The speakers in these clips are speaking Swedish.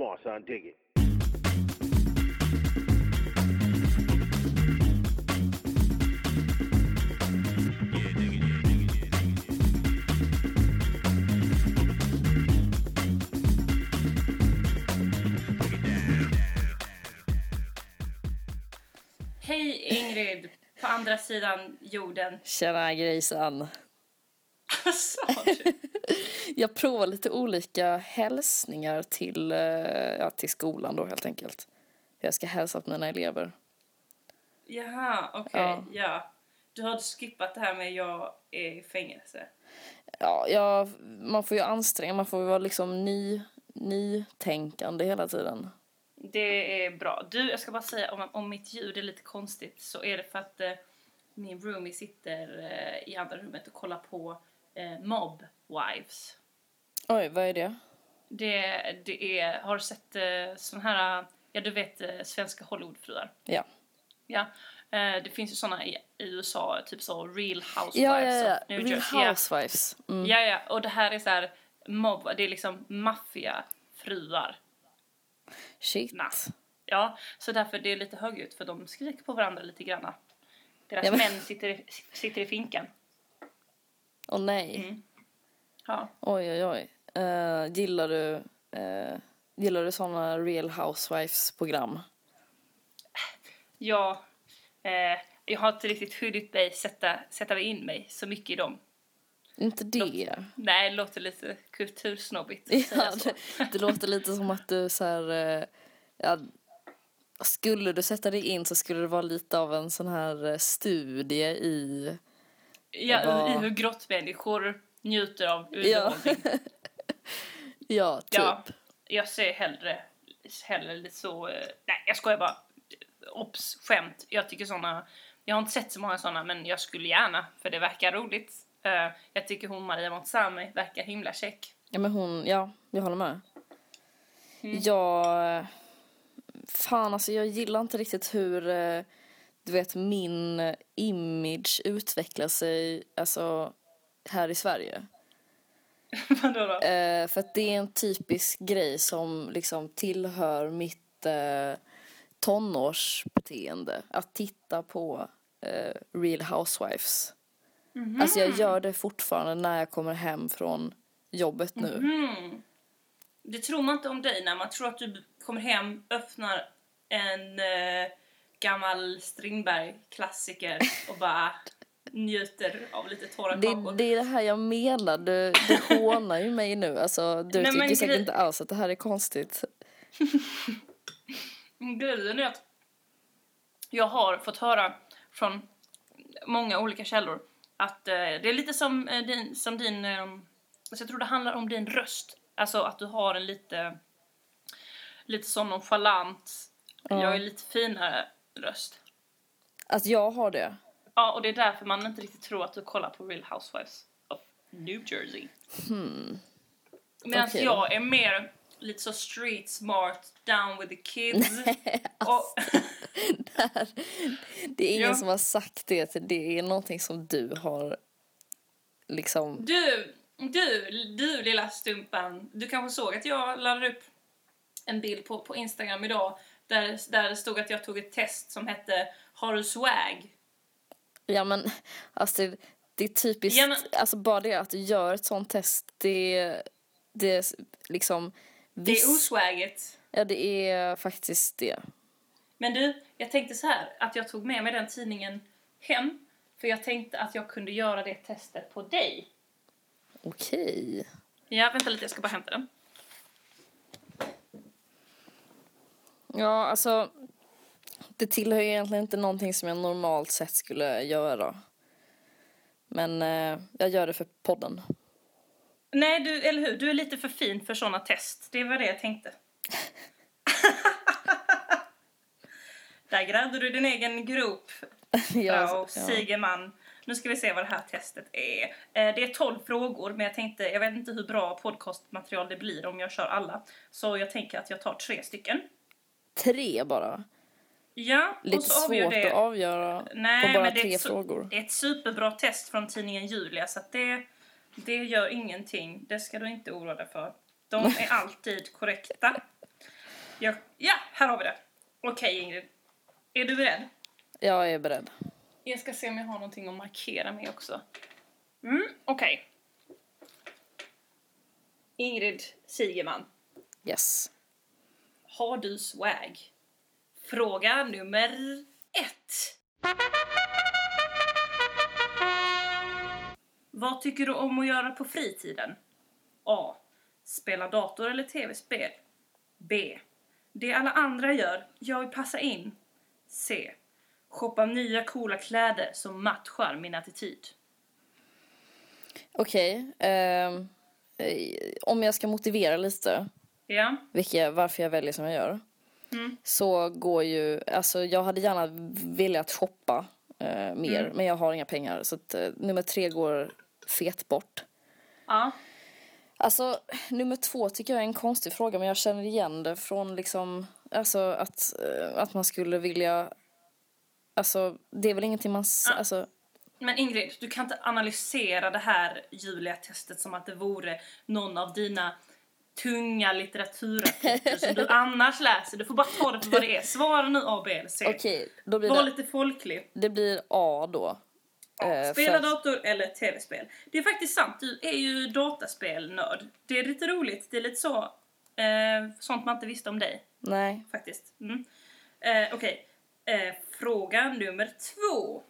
Come on, son, dig it. Hej Ingrid, på andra sidan jorden. Tjena grejsan. Vad sa du? Jag provar lite olika hälsningar till, eh, ja, till skolan då helt enkelt. Jag ska hälsa på mina elever. Jaha, okej, Ja. ja. Du har skippat det här med jag är i fängelse. Ja, jag, man får ju anstränga, man får ju vara liksom ny, nytänkande hela tiden. Det är bra. Du, jag ska bara säga om, om mitt ljud är lite konstigt så är det för att eh, min roomie sitter eh, i andra rummet och kollar på eh, Mob Wives. Oj, vad är det? Det, det är, har du sett eh, sån här, ja du vet eh, svenska Hollywoodfruar? Ja. Ja, eh, det finns ju såna i, i USA, typ så Real Housewives Ja, ja, ja. New Real Jersey. Housewives. Mm. Ja, ja, och det här är så här mobb, det är liksom maffiafruar. Shit. Na. Ja, så därför det är lite högljutt för de skriker på varandra lite granna. Deras Ja, men- män sitter, i- sitter i finkan. Åh nej. Mm. Ja. Oj, oj, oj. Eh, gillar du, uh, gillar du såna Real Housewives-program? Ja, eh, jag har inte riktigt hunnit mig sätta, sätta mig in mig så mycket i dem. Inte det. Nej, det låter lite kultursnobbigt Ja, det, det låter lite som att du så här, ja, skulle du sätta dig in så skulle det vara lite av en sån här studie i, Ja, Vad- i hur grottmänniskor njuter av underhållning. ja, typ. Ja, jag ser hellre, hellre lite så... eh, Nej, jag skojar bara. Ops, skämt. Jag tycker såna... Jag har inte sett så många såna, men jag skulle gärna, för det verkar roligt. Eh, jag tycker hon Maria Montazami verkar himla check. Ja, men hon, ja, jag håller med. Mm. Jag, fan alltså jag gillar inte riktigt hur, eh, du vet, min image utvecklar sig, alltså, här i Sverige. Vadå då? Eh, för att det är en typisk grej som liksom tillhör mitt eh, tonårsbeteende. Att titta på eh, Real Housewives. Mhm. Alltså jag gör det fortfarande när jag kommer hem från jobbet nu. Mm. Det tror man inte om dig när man tror att du kommer hem, öppnar en eh, gammal Strindberg-klassiker och bara njuter av lite torra Det, kakor. det är det här jag menar, du, du hånar ju mig nu. Alltså, du Nej, tycker säkert inte alls att det här är konstigt. Grejen är att jag har fått höra från många olika källor att eh, det är lite som eh, din, som din eh, alltså jag tror det handlar om din röst. Alltså att du har en lite, lite sån nonchalant, jag är lite finare röst. Att jag har det. Ja, och det är därför man inte riktigt tror att du kollar på Real Housewives of New Jersey. Medan Okej då. jag är mer lite så street smart, down with the kids. och, Det är ingen Ja. som har sagt det. Det är någonting som du har liksom... Du, du, du lilla stumpan. Du kanske såg att jag laddade upp en bild på, på Instagram idag där, där det stod att jag tog ett test som hette Har du swag? Ja men alltså det, är typiskt, Ja, men- alltså bara det att du gör ett sånt test, det, det är liksom... Det är viss- oswagget. Ja det är faktiskt det. Men du, jag tänkte så här att jag tog med mig den tidningen hem för jag tänkte att jag kunde göra det testet på dig. Okej. Ja, vänta lite, jag ska bara hämta den. Ja alltså, det tillhör egentligen inte någonting som jag normalt sett skulle göra. Men eh, jag gör det för podden. Nej, du, eller hur? Du är lite för fin för såna test. Det var det jag tänkte. Där grävde du din egen grop, Ja, ja. Sigeman. Nu ska vi se vad det här testet är. Eh, Det är 12 frågor, men jag tänkte, jag vet inte hur bra podcastmaterial det blir om jag kör alla. Så jag tänker att jag tar tre stycken. Tre bara. Ja, Lite svårt det. att avgöra Nej, på bara tre ett frågor. Det är ett superbra test från tidningen Julia, så det, det gör ingenting. Det ska du inte oroa dig för. De är alltid korrekta. Jag, ja, här har vi det. Okej Ingrid. Är du beredd? Jag är beredd. Jag ska se om jag har någonting att markera med också. Mm, okej. Ingrid Sigeman. Yes. Har du swag? Fråga nummer ett. Vad tycker du om att göra på fritiden? A. Spela dator eller tv-spel. B. Det alla andra gör, jag vill passa in. C. Shoppa nya coola kläder som matchar min attityd. Okej. ehm, eh, om jag ska motivera lite Ja? vilka, varför jag väljer som jag gör. Mm. Så går ju, alltså jag hade gärna velat shoppa eh, mer Mm. men jag har inga pengar så att, eh, nummer tre går fet bort. Ja. Alltså nummer två tycker jag är en konstig fråga men jag känner igen det från liksom, alltså att, eh, att man skulle vilja, alltså det är väl ingenting man, Ja. alltså Men Ingrid, du kan inte analysera det här Julia-testet som att det vore någon av dina tunga litteraturrapporter som du annars läser. Du får bara ta det för vad det är. Svara nu A, B eller C. okej, då blir Var det, lite folklig. det blir A då. Eh, Spela för dator eller tv-spel. Det är faktiskt sant, du är ju dataspelnörd. Det är lite roligt, det är lite så, eh, sånt man inte visste om dig Nej. faktiskt. Mm. Eh, Okej, eh, fråga nummer två.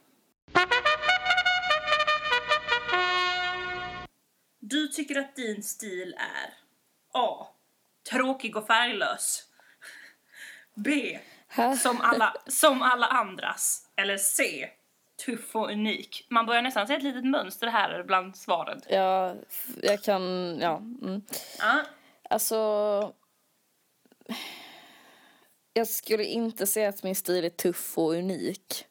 Du tycker att din stil är A. Tråkig och färglös. B. Som alla, som alla andras. Eller C. Tuff och unik. Man börjar nästan se ett litet mönster här bland svaren. Ja, jag kan, ja. Mm. Ja, Alltså... Jag skulle inte säga att min stil är tuff och unik.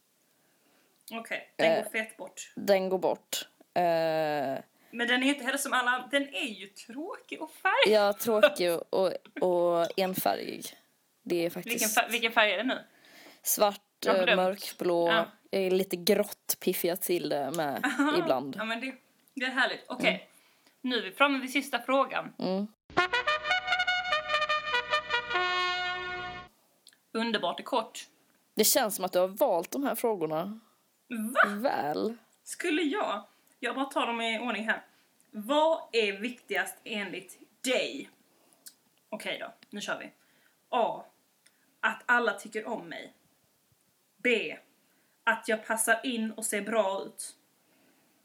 okej. Den Eh. går fet bort. Den går bort. Eh, Men den är inte heller som alla Den är ju tråkig och färg. jag är tråkig och, och, och enfärgig. Det är Vilken, faktiskt färg, vilken färg är det nu? svart, glömt. mörkblå. Ja. Jag är lite grått piffig jag till det med ibland. Ja, men det, det är härligt. Okej. Nu är vi framme vid sista frågan. Mm. Underbart är kort. Det känns som att du har valt de här frågorna Va? väl. Skulle jag? Jag bara tar dem i ordning här. Vad är viktigast enligt dig? Okej då, nu kör vi. A. Att alla tycker om mig. B. Att jag passar in och ser bra ut.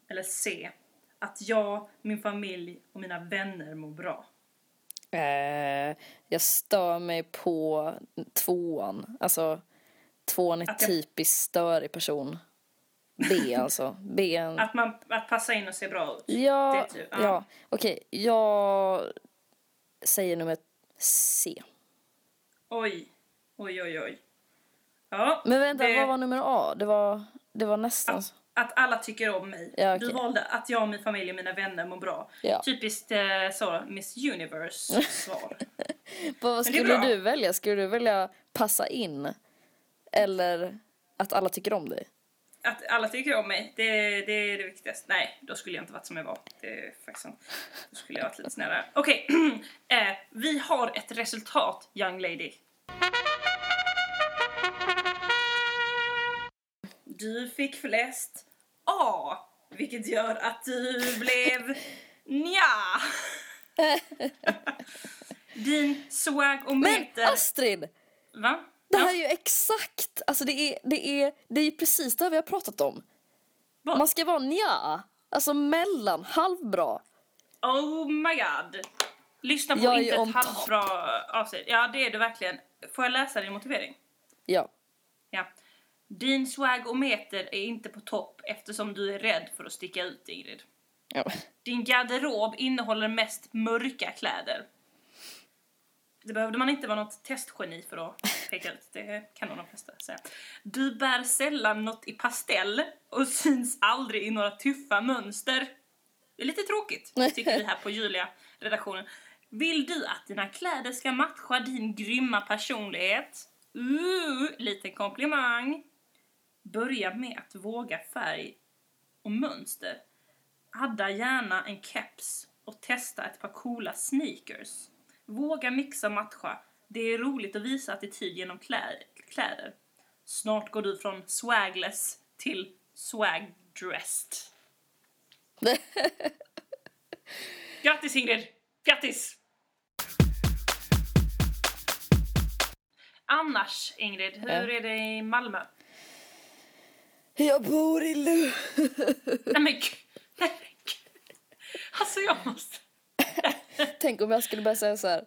Eller C. Att jag, min familj och mina vänner mår bra. Eh, jag stör mig på tvåan. Alltså, tvåan är jag- typiskt störig person. B alltså. B. Att, man, att passa in och se bra ut. Ja, typ- ja. ja. okej. Jag säger nummer C. Oj. Oj, oj, oj. Ja, Men vänta, det- vad var nummer A? Det var, det var nästan... Att, att alla tycker om mig. Ja, Du okej. valde att jag, min familj och mina vänner mår bra. Ja. Typiskt eh, så, Miss Universe svar. Vad skulle du välja? Skulle du välja passa in? Eller att alla tycker om dig? Att alla tycker om mig, det, det är det viktigaste. Nej, då skulle jag inte varit som jag var. Det är faktiskt sant. Då skulle jag varit lite snällare. Okej, eh, vi har ett resultat, young lady. Du fick flest A, vilket gör att du blev nja. Din swag och Men meter... Astrid! Va? Det här är ju exakt, alltså det är, det är, det är precis det vi har pratat om. Vad? Man ska vara nja, alltså mellan, halvbra. Oh my god. Lyssna på Jag inte ett halvbra avsnitt. Ja, det är du verkligen. Får jag läsa din motivering? Ja. Ja. Din swag och meter är inte på topp eftersom du är rädd för att sticka ut, Ingrid. ja. Din garderob innehåller mest mörka kläder. Det behövde man inte vara något testgeni för att ut. Det kan nog de flesta säga. Du bär sällan något i pastell och syns aldrig i några tuffa mönster. Det är lite tråkigt, tycker vi här på Julia-redaktionen. Vill du att dina kläder ska matcha din grymma personlighet? Uh, liten komplimang. Börja med att våga färg och mönster. Adda gärna en keps och testa ett par coola sneakers. Våga mixa och matcha. Det är roligt att visa attityd genom klä- kläder. Snart går du från swagless till swagdressed. Grattis Ingrid! Grattis! Annars Ingrid, hur är det i Malmö? Jag bor i Lu... Nej men gud! Nej, men gud. Alltså jag måste... Tänk om jag skulle börja säga så här.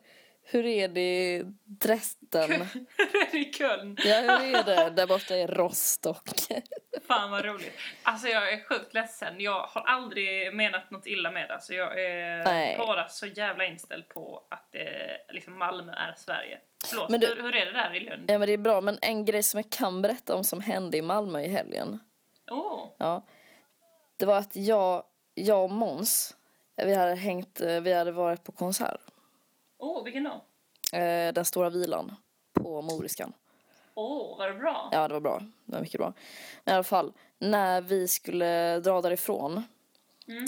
Hur är det i Dresden? Hur är det i Köln? Ja, hur är det där borta i Rostock? Fan vad roligt. Alltså jag är sjukt ledsen. Jag har aldrig menat något illa med det. Alltså jag är Nej. bara så jävla inställd på att det, liksom Malmö är Sverige. Förlåt, Men du- hur, hur är det där i Lund? Ja, men det är bra. Men en grej som jag kan berätta om som hände i Malmö i helgen. Åh, Ja. Det var att jag, jag och Måns, vi hade hängt, eh, vi hade varit på konsert. Åh, vilken då? Eh, Den stora vilan på Moriskan. Åh, var det bra? Ja, det var bra. Det var mycket bra. Men i alla fall, när vi skulle dra därifrån Mm.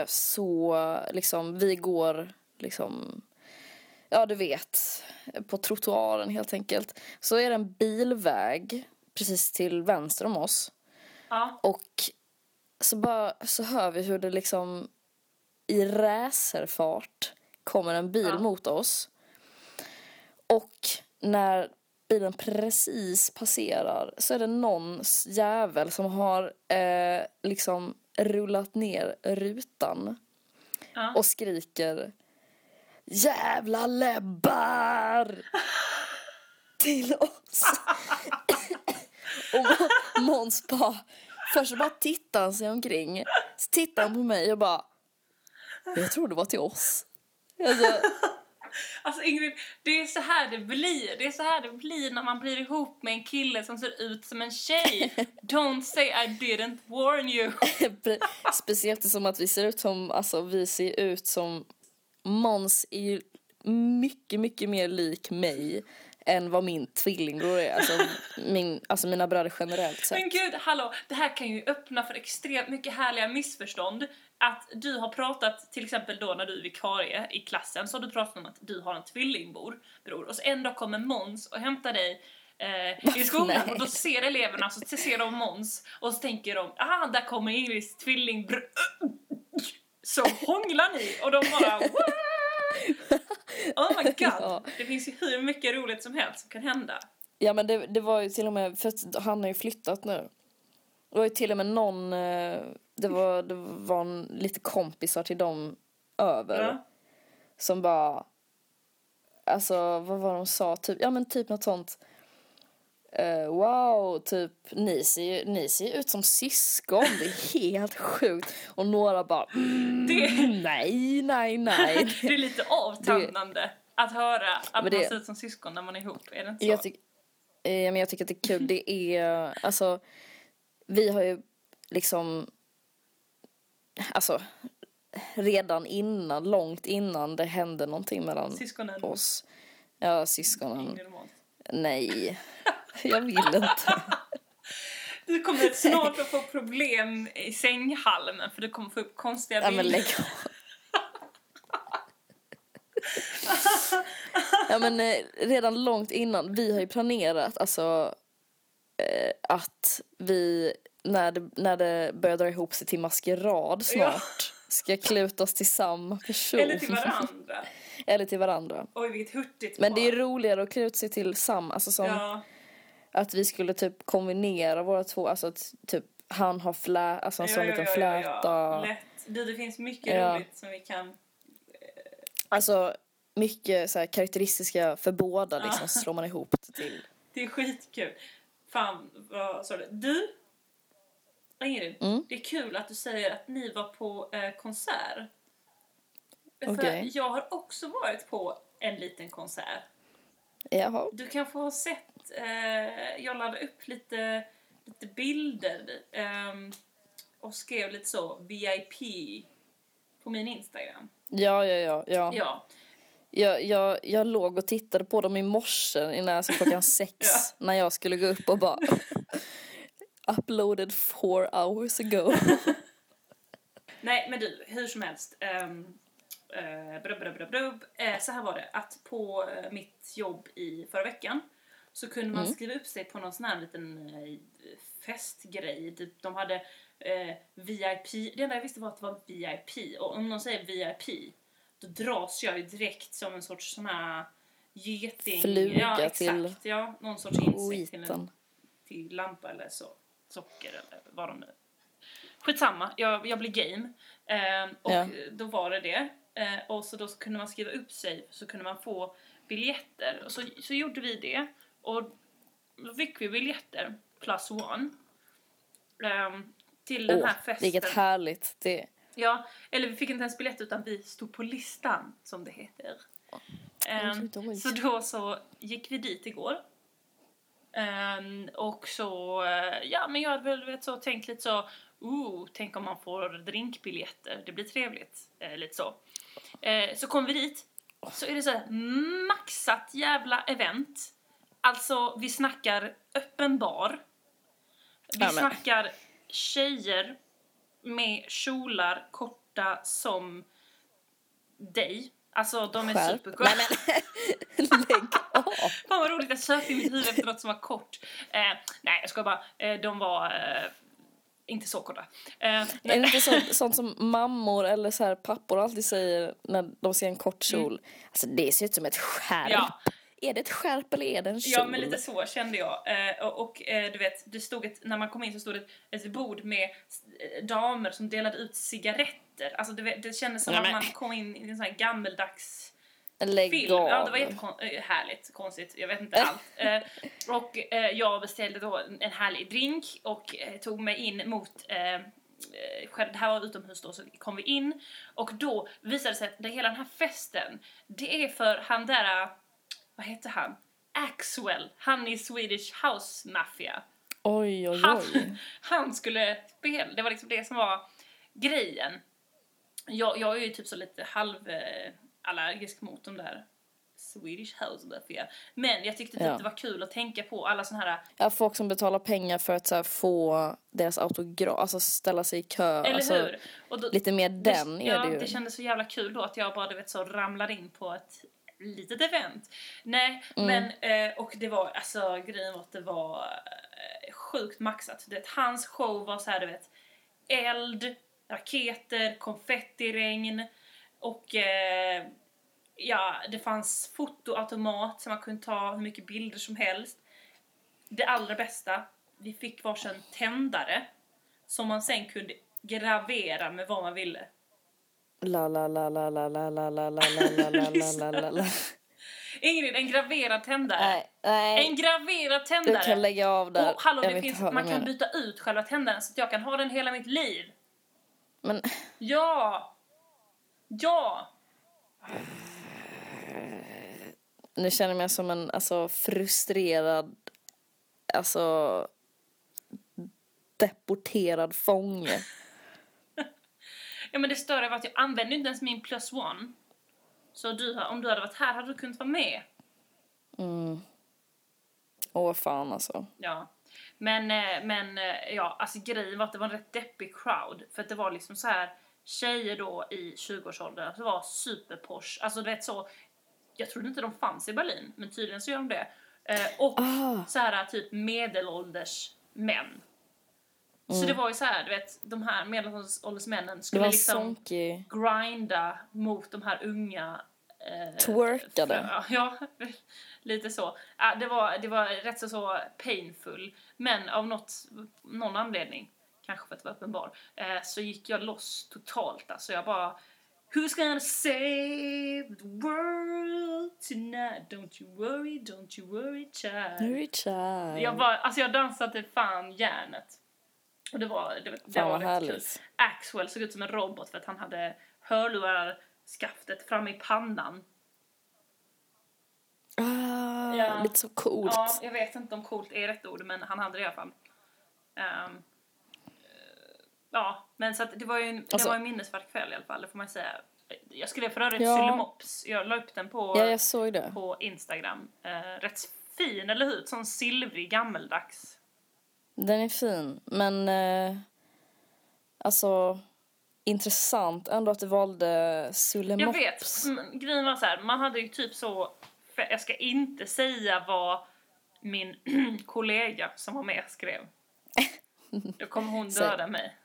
eh, så liksom, vi går liksom, ja du vet, på trottoaren helt enkelt. Så är det en bilväg precis till vänster om oss. Ja. Och så bara så hör vi hur det liksom i racerfart kommer en bil Ja. mot oss. Och när bilen precis passerar så är det någon s- jävel som har eh, liksom rullat ner rutan Ja. och skriker Jävla läbbar! Till oss. och Må- Måns bara, först bara tittar han sig omkring. Så tittar han på mig och bara, jag tror det var till oss. Alltså, Alltså Ingrid, det är så här det blir. Det är så här det blir när man blir ihop med en kille som ser ut som en tjej. Don't say I didn't warn you. speciellt som att vi ser ut som, alltså vi ser ut som, Måns är ju mycket, mycket mer lik mig än vad min tvillingbror är. Alltså, min, alltså mina bröder generellt sett. Men gud, hallå, det här kan ju öppna för extremt mycket härliga missförstånd. Att du har pratat, till exempel då när du är vikarie i klassen, så har du pratat om att du har en tvillingbror, bror, och så en dag kommer Måns och hämtar dig eh, i skolan Nej. och då ser eleverna, så ser de Måns och så tänker de, ah, där kommer Ingrids tvillingbror. Så hånglar ni och de bara, What? Oh my god, Ja. det finns ju hur mycket roligt som helst som kan hända. Ja men det, det var ju till och med, för han har ju flyttat nu. Det var ju till och med någon, eh, det var, det var en, lite kompisar till dem över. Ja. Som bara, alltså vad var de sa, typ, ja men typ något sånt. Eh, wow, typ ni ser, ju, ni ser ut som syskon, det är helt sjukt. Och några bara, mm, Det- nej, nej, nej. Det är lite avtändande att höra att Men man det- ser ut som syskon när man är ihop, är det inte så? Jag, tyck, eh, men jag tycker att det är kul. Det är, alltså, vi har ju liksom, alltså, redan innan, långt innan det hände någonting mellan Syskonen, oss. Ja, syskonen. Nej, jag vill inte. Du kommer snart att få problem i sänghalmen för du kommer få upp konstiga Ja, men bilder. lägg av. Ja men eh, redan långt innan, vi har ju planerat alltså eh, att vi när det, när det börjar dra ihop sig till maskerad snart ska kluta oss till samma person. Eller till varandra. Eller till varandra. Oj, vilket hurtigt Men det är par. roligare att klä ut sig till samma, alltså som Ja, att vi skulle typ kombinera våra två, alltså att typ han har flä, alltså en sån liten fläta. Lätt. Du, det finns mycket Ja. roligt som vi kan... Alltså mycket så här karaktäristiska för båda liksom slår man ihop det till. Det är skitkul. Fan, vad sa du? Du, Ingrid, Mm. det är kul att du säger att ni var på eh, konsert. För Okej. jag har också varit på en liten konsert. Jaha. Du kanske har sett, eh, jag laddade upp lite, lite bilder ehm, och skrev lite så VIP på min Instagram. Ja, ja, ja. ja. Ja, Jag, jag, jag låg och tittade på dem i morse innan alltså klockan sex Ja. när jag skulle gå upp och bara uploaded four hours ago. nej men du, hur som helst. ehm, Eh, brubb, brubb, brubb. Eh, så här var det, att på eh, mitt jobb i förra veckan så kunde man Mm. skriva upp sig på någon sån här liten eh, festgrej. Typ, de hade eh, VIP, det enda jag visste var att det var VIP. Och om någon säger VIP, då dras jag ju direkt som en sorts sån här geting. Fluga ja, exakt, till Ja, någon sorts insekt till en till lampa eller så. Socker eller vad de nu... Skitsamma, jag, jag blev game. Eh, och Ja. då var det det. Eh, och så då så kunde man skriva upp sig så kunde man få biljetter. Och så, så gjorde vi det. Och då fick vi biljetter, plus one. ehm, till den Åh, här festen. vilket härligt. Det, Ja, eller vi fick inte ens biljett utan vi stod på listan, som det heter. Oj. så då så gick vi dit igår. Ehm, och så, eh, ja men jag hade väl vet, så, tänkt lite så, ooh, tänk om man får drinkbiljetter, det blir trevligt. Eh, lite så. Eh, så kom vi dit, så är det så här maxat jävla event. Alltså, vi snackar öppen bar. Vi Ja, men- snackar tjejer med kjolar korta som dig. Alltså de är skärp. superkorta. Nej men, lägg av. Fan vad roligt, jag sökte i mitt huvud efter något som var kort. Eh, nej jag ska bara, eh, de var eh, inte så korta. Eh, Är det inte sånt, sånt som mammor eller så här pappor alltid säger när de ser en kort kjol? Alltså det ser ut som ett skärp. Mm. Ja. Är det ett skärp eller är det en kjol? Ja men lite så kände jag. Eh, och och eh, du vet, det stod ett, när man kom in så stod det ett, ett bord med eh, damer som delade ut cigaretter. Alltså det, det kändes som Nej, att men- man kom in i en sån här gammeldags Lägg film. av. Ja, det var jättehärligt, konstigt, jag vet inte allt. Eh, och eh, jag beställde då en härlig drink och eh, tog mig in mot eh, eh, det här var utomhus då, så kom vi in och då visade det sig att det, hela den här festen, det är för han där, vad heter han? Axwell, han i Swedish House Mafia. Oj, oj, Han, oj. han skulle spela, det var liksom det som var grejen. Jag, jag är ju typ så lite halv eh, allergisk mot de där Swedish House Mafia. Men jag tyckte typ Ja. det var kul att tänka på alla såna här, Ja, folk som betalar pengar för att här, få deras autograf, alltså ställa sig i kö. eller alltså, hur? Då, Lite mer den det, är ja, det ju. det kändes så jävla kul då att jag bara du vet så ramlade in på ett litet event. Nej, Mm. men eh, och det var alltså grejen var att det var eh, sjukt maxat. Det, hans show var så här du vet eld, raketer, konfettiregn och eh, ja, det fanns fotoautomat så man kunde ta hur mycket bilder som helst. Det allra bästa, vi fick varsin tändare som man sen kunde gravera med vad man ville. La, la, la, la, la, la, la, la, la, la, la, la, la, la, la. Ingrid, en graverad tändare. Nej, nej. En graverad Du tändare. kan lägga av där. Och hallå, det finns, man kan byta ut själva tändaren så att jag kan ha den hela mitt liv. Men Ja! Ja! nu känner jag mig som en alltså, frustrerad, alltså deporterad fånge. Ja men det stör var att jag använde inte ens min plus one. Så du, om du hade varit här hade du kunnat vara med. Mm. Åh fan alltså. Ja. Men, eh, men eh, ja, alltså grejen var att det var en rätt deppig crowd. För att det var liksom så här tjejer då i 20-årsåldern som var superposh. Alltså du vet så, jag trodde inte de fanns i Berlin, men tydligen så gör de det. Eh, och Ah. så här typ medelålders män. Så det var ju så här, du vet, de här medelålders männen Mm. Skulle liksom sonky. grinda mot de här unga eh, Twerkade. Ja, ja, lite så. Det, var, det var rätt så, så painful. Men av något, någon anledning, kanske för att det var öppen bar, eh, så gick jag loss totalt. Alltså jag bara Who's gonna save the world tonight? Don't you worry, don't you worry child. Richard. Jag, bara, alltså jag dansade fan järnet. Och det var, det, det Fan var rätt kul. härligt. Axwell såg ut som en robot för att han hade hörlurar skaftet framme i pannan. Ah, Ja. Lite så coolt. Ja, jag vet inte om coolt är rätt ord, men han hade det i alla fall. Eh, ja, men så att det var ju en, det Alltså- var en minnesvärd kväll i alla fall, det får man säga. Jag skrev för övrigt Ja. Sylemops. Jag la upp den på, Ja, jag såg det. på Instagram. Uh, rätt fin, eller hur? Sån silvrig, gammeldags. Den är fin, men eh, alltså intressant ändå att du valde Sulle Jag vet. Grejen var så här, man hade ju typ så... Jag ska inte säga vad min kollega som var med skrev. Då kommer hon döda mig.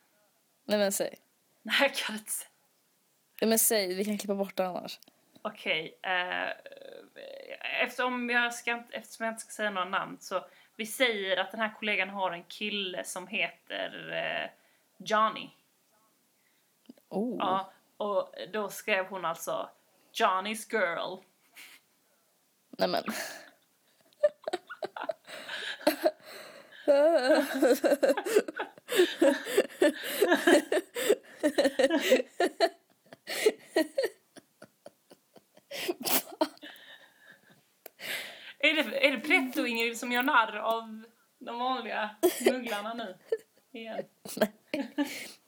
Nej men säg. Nej, jag kan inte säga. Nej men säg, vi kan klippa bort det annars. Okej. eh, eftersom, jag ska, eftersom jag inte ska säga några namn så vi säger att den här kollegan har en kille som heter eh, Johnny. Oh. Ja, och då skrev hon alltså Johnny's girl. Nej men. Är det, är det Pretto-Ingrid som gör narr av de vanliga smugglarna nu? Igen.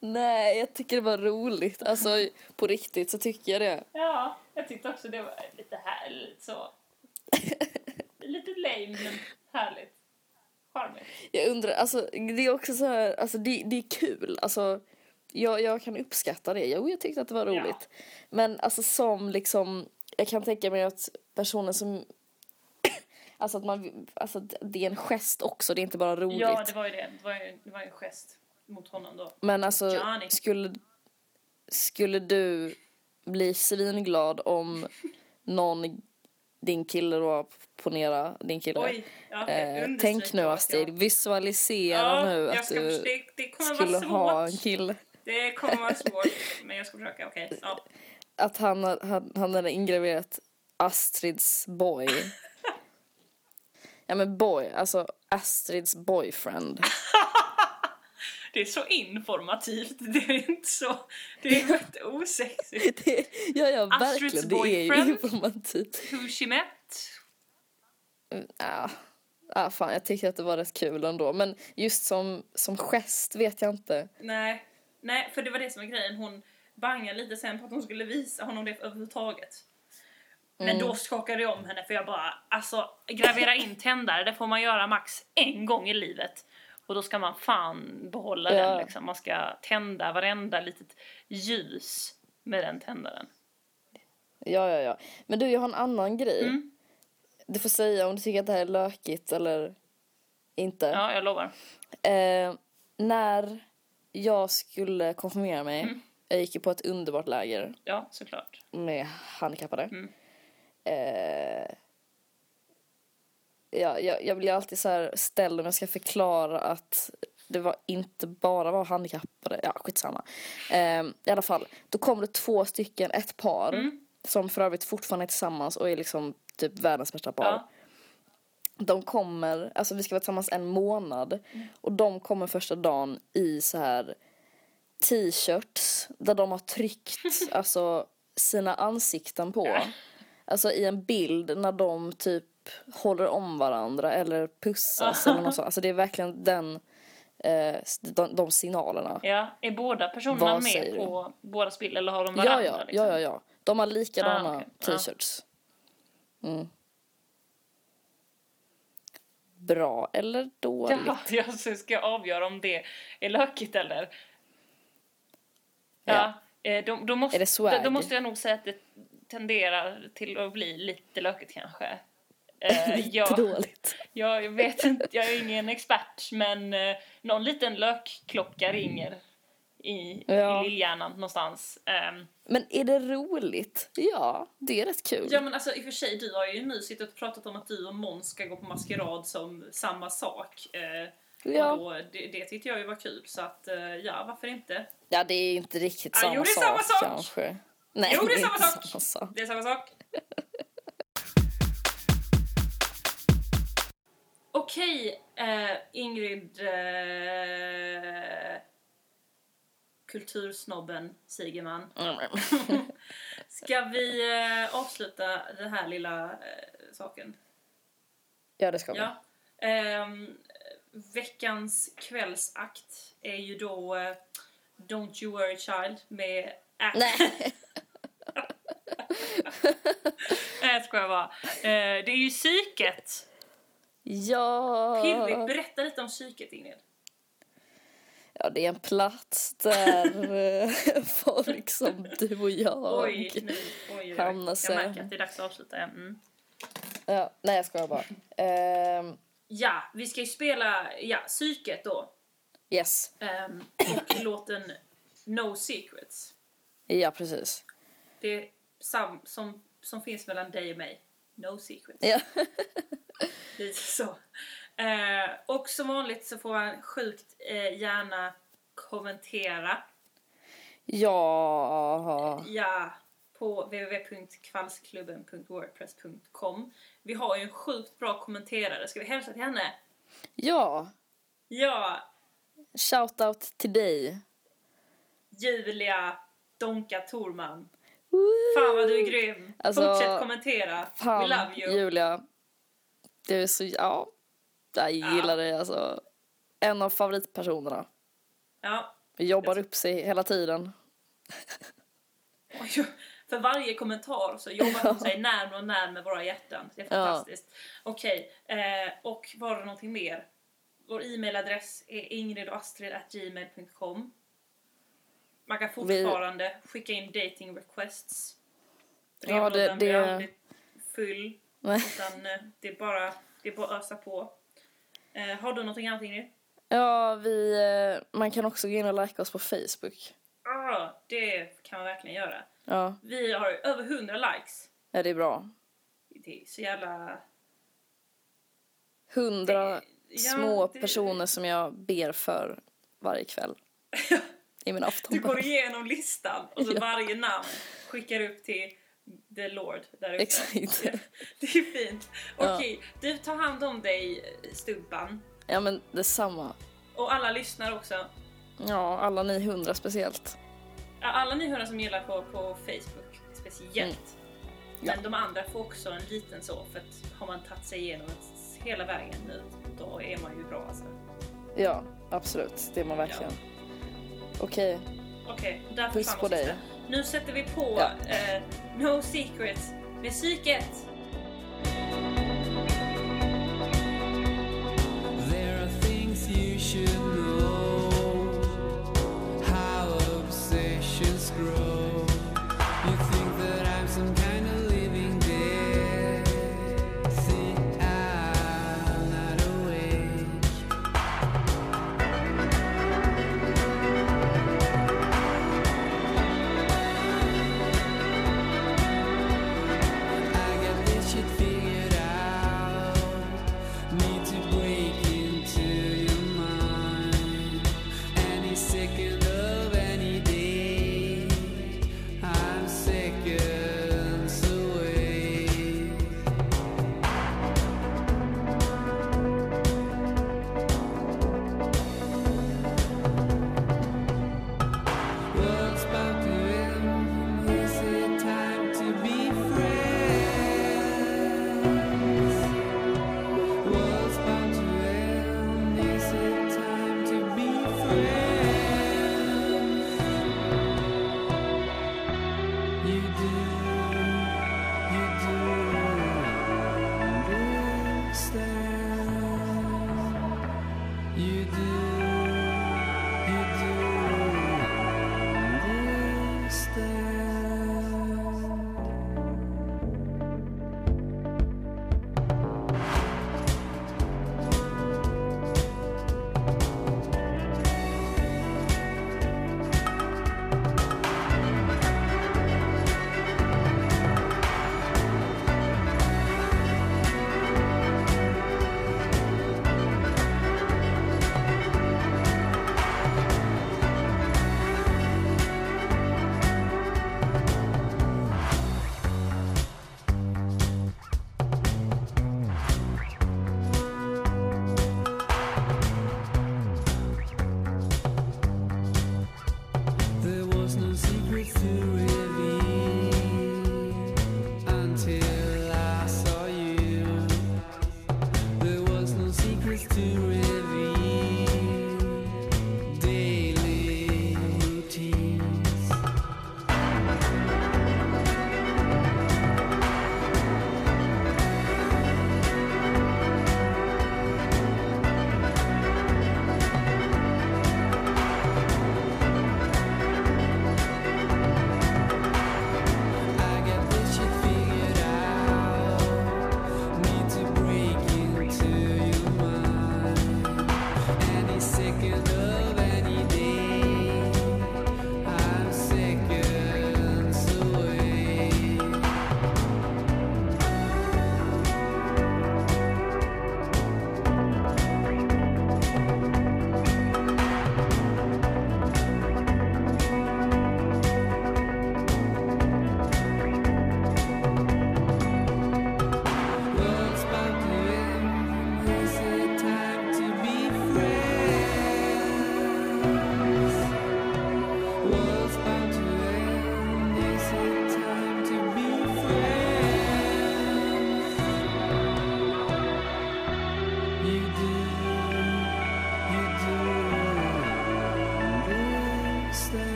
Nej, jag tycker det var roligt. Alltså på riktigt så tycker jag det. Ja, jag tyckte också det var lite härligt så. Lite lame men härligt. Charmigt. Jag undrar, alltså det är också så här, alltså det, det är kul. Alltså jag, jag kan uppskatta det. Jo, jag tyckte att det var Ja. roligt. Men alltså som liksom, jag kan tänka mig att personer som Alltså att man, alltså det är en gest också, det är inte bara roligt. Ja, det var ju det. Det var ju, det var ju en gest mot honom då. Men alltså, Johnny. skulle, skulle du bli svinglad om någon, din kille då, ponera din kille. Oj, ja, eh, tänk nu Astrid, visualisera Ja, nu att du det kommer skulle ha en kille. Det kommer vara svårt, men jag ska försöka. Okej, ja. Att han, han, han hade ingraverat Astrids boy. Ja men boy, alltså Astrids boyfriend. Det är så informativt. Det är inte så... Det är rätt osexigt. Det, ja ja Astrids verkligen, det är ju boyfriend. informativt. Who she met? Ja, ah, fan jag tyckte att det var rätt kul ändå. Men just som, som gest vet jag inte. Nej, nej, för det var det som var grejen. Hon bangade lite sen på att hon skulle visa honom det överhuvudtaget. Men Mm. då skakade jag om henne för jag bara, alltså gravera in tändare det får man göra max en gång i livet. Och då ska man fan behålla Ja. den liksom. Man ska tända varenda litet ljus med den tändaren. Ja, ja, ja. Men du, jag har en annan grej. Mm. Du får säga om du tycker att det här är lökigt eller inte. Ja, jag lovar. Eh, när jag skulle konfirmera mig, Mm. jag gick ju på ett underbart läger Ja, såklart. med handikappade. Mm. Eh, ja, jag, jag blir alltid så här ställd om jag ska förklara att det var inte bara var handikappade. Ja, skitsamma. Eh, I alla fall, då kom det två stycken, ett par Mm. som för övrigt fortfarande är tillsammans och är liksom typ världens bästa par. Ja. De kommer, alltså vi ska vara tillsammans en månad och de kommer första dagen i så här t-shirts där de har tryckt alltså sina ansikten på. Alltså i en bild när de typ håller om varandra eller pussas eller något sånt. Alltså det är verkligen den, eh, de, de signalerna. ja. Är båda personerna Vad med på bådas bild eller har de Ja, varandra? ja, liksom? ja, ja, ja. De har likadana Ah. Ja. t-shirts. Mm. Bra eller dåligt? Ja, jag så ska jag avgöra om det är lökigt eller... Ja. Ja, eh, då, då, måste, Är det swag? då, då måste jag nog säga att det tenderar till att bli lite lökigt kanske. Eh, Lite jag, dåligt. jag, jag vet inte, jag är ingen expert men eh, någon liten lökklocka ringer i, Ja. i lillhjärnan någonstans. Ehm, Men är det roligt? Ja, det är rätt kul. Ja men alltså i och för sig, du har ju nu suttit och pratat om att du och Måns ska gå på maskerad som samma sak. Eh, Ja. Och då, det, det tyckte jag ju var kul så att eh, ja, varför inte? Ja, det är inte riktigt Ja, samma, jo, det är sak, samma sak. kanske. Nej, Jo, det är inte samma sak. samma sak. Det är samma sak. Okej, eh, Ingrid... Eh, kultursnobben Sigeman. Ska vi eh, avsluta den här lilla eh, saken? Ja, det ska vi. Ja. Ehm, veckans kvällsakt är ju då eh, Don't you worry child med Act. Nej. Nej, jag skojar bara. Eh, det är ju psyket. Ja. Pirrigt. Berätta lite om psyket, Ingrid. Ja, det är en plats där eh, folk som du och jag Oj, nu, oj, oj, oj. hamnar Jag sig. märker att det är dags att avsluta. Mm. Ja, nej, jag skojar bara. Ehm, Ja, vi ska ju spela ja, Psyket då. yes, Ehm, och låten No Secrets. ja precis. Det sam, som, som finns mellan dig och mig. No Secrets. Ja. Lite så. Eh, och som vanligt så får man sjukt eh, gärna kommentera. Ja, Ja, på www.kvalsklubben.wordpress.com. Vi har ju en sjukt bra kommenterare. Ska vi hälsa till henne? ja. Ja, Shoutout till dig. Julia Donka Torman. Fan vad du är grym. Alltså, Fortsätt kommentera. We Fan, love you. Julia. Du är så, ja. Jag gillar dig alltså. En av favoritpersonerna. Ja. Jobbar upp sig hela tiden. Oj, För varje kommentar så jobbar hon sig närmare och närmare våra hjärtan. Det är Ja. fantastiskt. Okej, eh, och var det någonting mer? Vår e-mailadress är ingridochastrid.gmail.com Man kan fortfarande skicka in dating requests. Ja, det- Brevlådan blir det- aldrig full. Nej. Utan eh, det är bara, det är bara att ösa på. Eh, har du någonting annat Ingrid? Ja, vi, eh, man kan också gå in och likea oss på Facebook. Ah, det kan man verkligen göra. Ja, Vi har över 100 likes. ja det är bra. Det är så jävla... Hundra Ja, små det- personer som jag ber för varje kväll. I min Du aftonbön. går igenom listan och så Ja. varje namn skickar upp till the Lord där uppe. Exakt. Ja, det är fint. Ja. Okej, du tar hand om dig Stubban. Ja men detsamma. Och alla lyssnar också. Ja, alla ni hundra speciellt. Ja, Alla ni hörna som gillar på, på Facebook speciellt. Mm. Ja. Men de andra får också en liten så för att har man tagit sig igenom hela vägen nu då är man ju bra alltså. Ja, absolut. Det är man verkligen. Okej, Okej, där Puss försvann på dig. sista. Nu sätter vi på Ja. eh, No Secrets med psyket. There are things you should know.